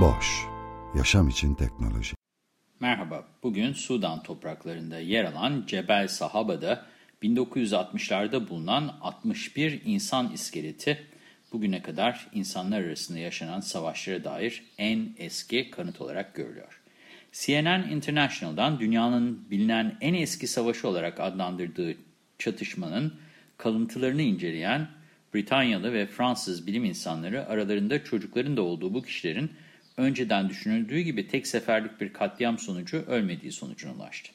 Boş, yaşam için teknoloji. Merhaba, bugün Sudan topraklarında yer alan Cebel Sahaba'da 1960'larda bulunan 61 insan iskeleti, bugüne kadar insanlar arasında yaşanan savaşlara dair en eski kanıt olarak görülüyor. CNN International'dan dünyanın bilinen en eski savaşı olarak adlandırdığı çatışmanın kalıntılarını inceleyen Britanyalı ve Fransız bilim insanları aralarında çocukların da olduğu bu kişilerin önceden düşünüldüğü gibi tek seferlik bir katliam sonucu ölmediği sonucuna ulaştı.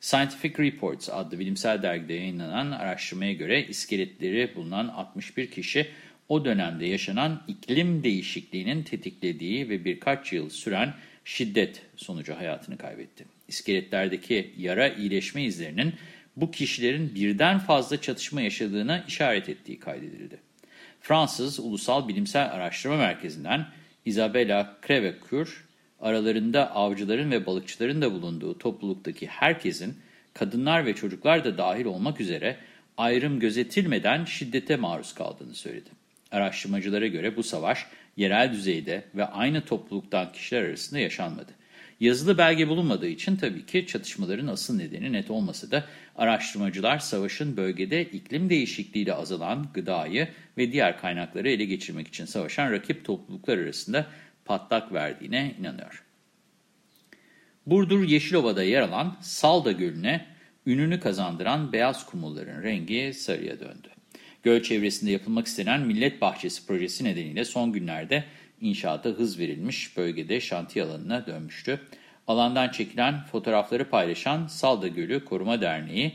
Scientific Reports adlı bilimsel dergide yayınlanan araştırmaya göre iskeletleri bulunan 61 kişi o dönemde yaşanan iklim değişikliğinin tetiklediği ve birkaç yıl süren şiddet sonucu hayatını kaybetti. İskeletlerdeki yara iyileşme izlerinin bu kişilerin birden fazla çatışma yaşadığına işaret ettiği kaydedildi. Fransız Ulusal Bilimsel Araştırma Merkezi'nden Isabella Crevecoeur, aralarında avcıların ve balıkçıların da bulunduğu topluluktaki herkesin, kadınlar ve çocuklar da dahil olmak üzere ayrım gözetilmeden şiddete maruz kaldığını söyledi. Araştırmacılara göre bu savaş yerel düzeyde ve aynı topluluktan kişiler arasında yaşanmadı. Yazılı belge bulunmadığı için tabii ki çatışmaların asıl nedeni net olmasa da araştırmacılar savaşın bölgede iklim değişikliğiyle azalan gıdayı ve diğer kaynakları ele geçirmek için savaşan rakip topluluklar arasında patlak verdiğine inanıyor. Burdur Yeşilova'da yer alan Salda Gölü'ne ününü kazandıran beyaz kumulların rengi sarıya döndü. Göl çevresinde yapılmak istenen Millet Bahçesi projesi nedeniyle son günlerde inşaata hız verilmiş, bölgede şantiye alanına dönmüştü. Alandan çekilen fotoğrafları paylaşan Salda Gölü Koruma Derneği,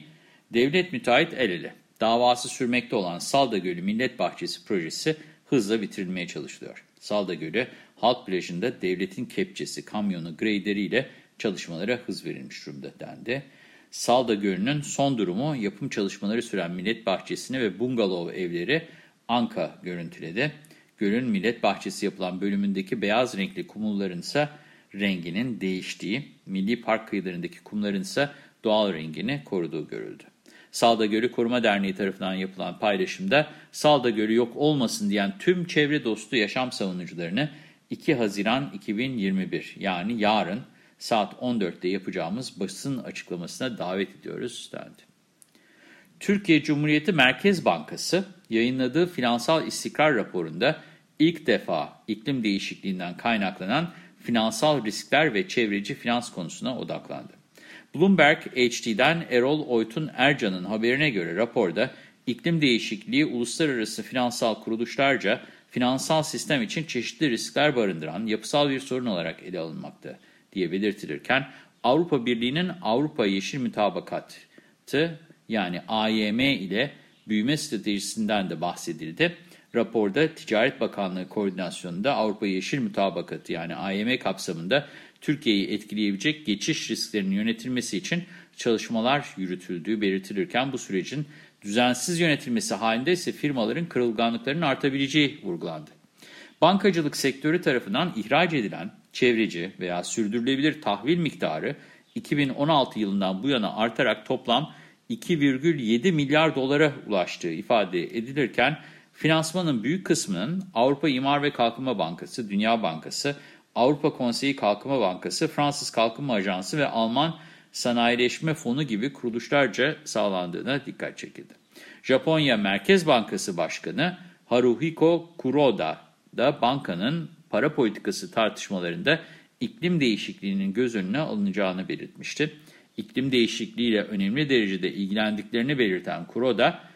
devlet müteahhit el ele. Davası sürmekte olan Salda Gölü Millet Bahçesi projesi hızla bitirilmeye çalışılıyor. Salda Gölü halk plajında devletin kepçesi, kamyonu, greyderiyle çalışmalara hız verilmiş durumda dendi. Salda Gölü'nün son durumu yapım çalışmaları süren Millet Bahçesi'ni ve bungalov evleri Anka görüntüledi. Gölün Millet Bahçesi yapılan bölümündeki beyaz renkli kumulların ise renginin değiştiği, Milli Park kıyılarındaki kumların ise doğal rengini koruduğu görüldü. Salda Gölü Koruma Derneği tarafından yapılan paylaşımda Salda Gölü yok olmasın diyen tüm çevre dostu yaşam savunucularını 2 Haziran 2021 yani yarın saat 14'te yapacağımız basın açıklamasına davet ediyoruz dendi. Türkiye Cumhuriyeti Merkez Bankası yayınladığı finansal istikrar raporunda ilk defa iklim değişikliğinden kaynaklanan finansal riskler ve çevreci finans konusuna odaklandı. Bloomberg HD'den Erol Oytun Ercan'ın haberine göre raporda iklim değişikliği uluslararası finansal kuruluşlarca finansal sistem için çeşitli riskler barındıran yapısal bir sorun olarak ele alınmakta diye belirtilirken Avrupa Birliği'nin Avrupa Yeşil Mutabakatı yani AYM ile büyüme stratejisinden de bahsedildi. Raporda Ticaret Bakanlığı koordinasyonunda Avrupa Yeşil Mutabakatı yani AYM kapsamında Türkiye'yi etkileyebilecek geçiş risklerinin yönetilmesi için çalışmalar yürütüldüğü belirtilirken bu sürecin düzensiz yönetilmesi halinde ise firmaların kırılganlıklarının artabileceği vurgulandı. Bankacılık sektörü tarafından ihraç edilen çevreci veya sürdürülebilir tahvil miktarı 2016 yılından bu yana artarak toplam 2,7 milyar dolara ulaştığı ifade edilirken finansmanın büyük kısmının Avrupa İmar ve Kalkınma Bankası, Dünya Bankası, Avrupa Konseyi Kalkınma Bankası, Fransız Kalkınma Ajansı ve Alman Sanayileşme Fonu gibi kuruluşlarca sağlandığına dikkat çekildi. Japonya Merkez Bankası Başkanı Haruhiko Kuroda da bankanın para politikası tartışmalarında iklim değişikliğinin göz önüne alınacağını belirtmişti. İklim değişikliğiyle önemli derecede ilgilendiklerini belirten Kuroda,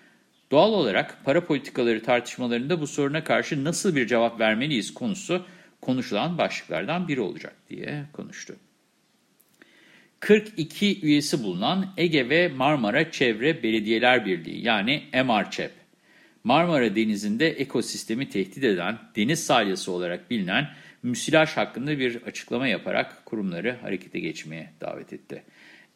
doğal olarak para politikaları tartışmalarında bu soruna karşı nasıl bir cevap vermeliyiz konusu konuşulan başlıklardan biri olacak diye konuştu. 42 üyesi bulunan Ege ve Marmara Çevre Belediyeler Birliği yani MRÇEP, Marmara Denizi'nde ekosistemi tehdit eden deniz salyası olarak bilinen müsilaj hakkında bir açıklama yaparak kurumları harekete geçmeye davet etti.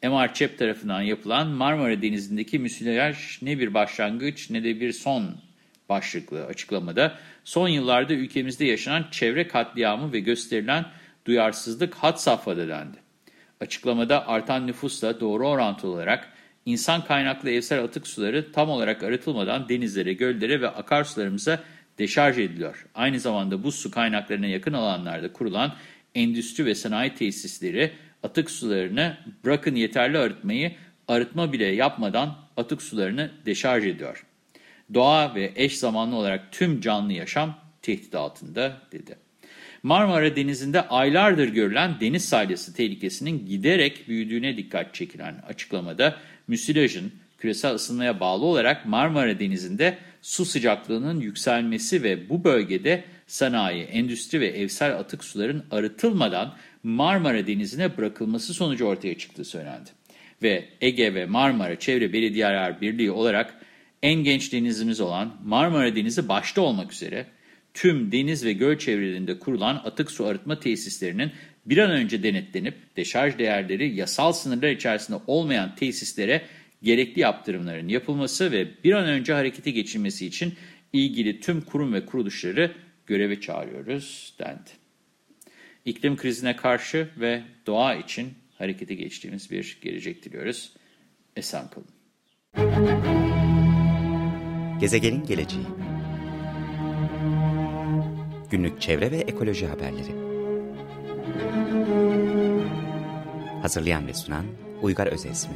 MR ÇEP tarafından yapılan Marmara Denizi'ndeki müsilaj ne bir başlangıç ne de bir son başlıklı açıklamada son yıllarda ülkemizde yaşanan çevre katliamı ve gösterilen duyarsızlık had safhada dendi. Açıklamada artan nüfusla doğru orantılı olarak insan kaynaklı evsel atık suları tam olarak arıtılmadan denizlere, göllere ve akarsularımıza deşarj ediliyor. Aynı zamanda bu su kaynaklarına yakın alanlarda kurulan endüstri ve sanayi tesisleri atık sularını bırakın yeterli arıtmayı arıtma bile yapmadan atık sularını deşarj ediyor. Doğa ve eş zamanlı olarak tüm canlı yaşam tehdit altında dedi. Marmara Denizi'nde aylardır görülen deniz salyası tehlikesinin giderek büyüdüğüne dikkat çekilen açıklamada müsilajın küresel ısınmaya bağlı olarak Marmara Denizi'nde su sıcaklığının yükselmesi ve bu bölgede sanayi, endüstri ve evsel atık suların arıtılmadan Marmara Denizi'ne bırakılması sonucu ortaya çıktığı söylendi. Ve Ege ve Marmara Çevre Belediyeler Birliği olarak en genç denizimiz olan Marmara Denizi başta olmak üzere tüm deniz ve göl çevrelerinde kurulan atık su arıtma tesislerinin bir an önce denetlenip deşarj değerleri yasal sınırlar içerisinde olmayan tesislere gerekli yaptırımların yapılması ve bir an önce harekete geçilmesi için ilgili tüm kurum ve kuruluşları göreve çağırıyoruz dendi. İklim krizine karşı ve doğa için harekete geçtiğimiz bir gelecek diliyoruz. Esen kalın. Gezegenin geleceği Günlük çevre ve ekoloji haberleri Hazırlayan ve sunan Uygar Özesmi